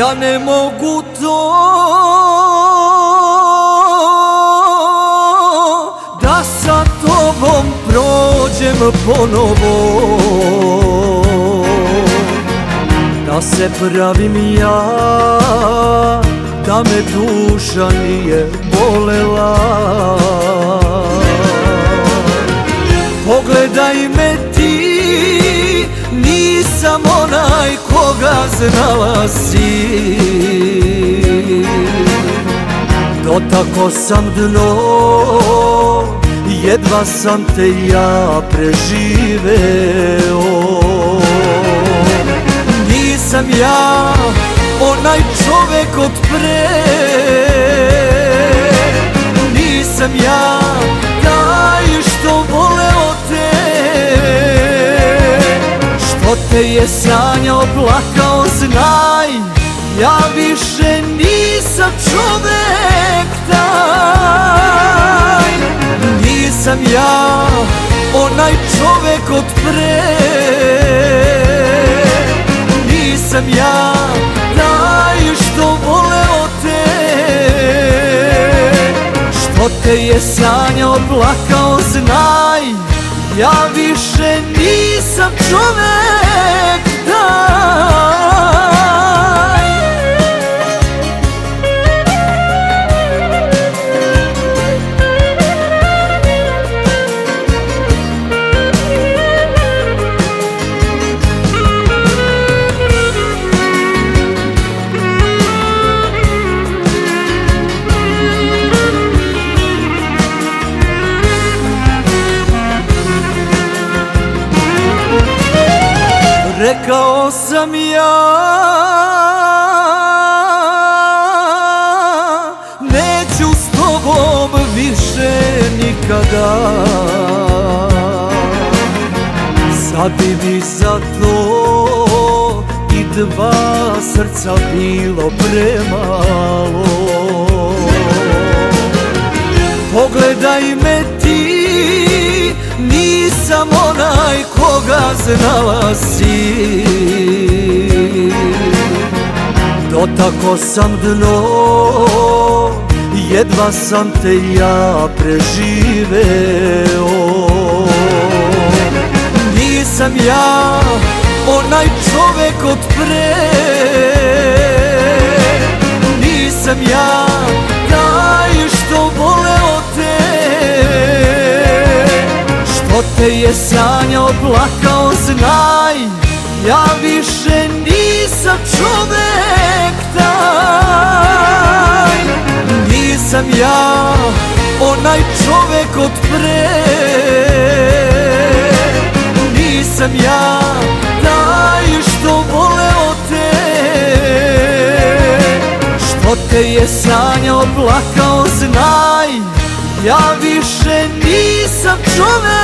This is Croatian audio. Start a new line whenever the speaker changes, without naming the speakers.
Ja ne mogu to. Da sa tobom prođem ponovo. Da se pravim ja Da me duša nije bolela koga znala si Dotako sam dno Jedva sam te ja preživeo. Nisam ja onaj čovek od pre Nisam ja te je sanjao, plakao, znaj Ja više nisam čovek taj. Nisam ja onaj čovek od pre. Nisam ja taj što voleo te Što te je sanjao, plakao, znaj Ja više nisam čovek Rekao sam ja Neću s tobom više nikada. Sad bi mi za to i dva srca bilo premalo. Pogledaj me ti, nisam onaj koga znala si Dotako sam dno, jedva sam te ja preživeo. Nisam ja onaj čovek od pre Nisam ja taj što voleo te Što te je sanjao, plakao, znaj Ja više nisam čovek Nisam ja onaj čovek od pre. Nisam ja taj što voleo te Što te je sanjao, plakao, znaj Ja više nisam čovek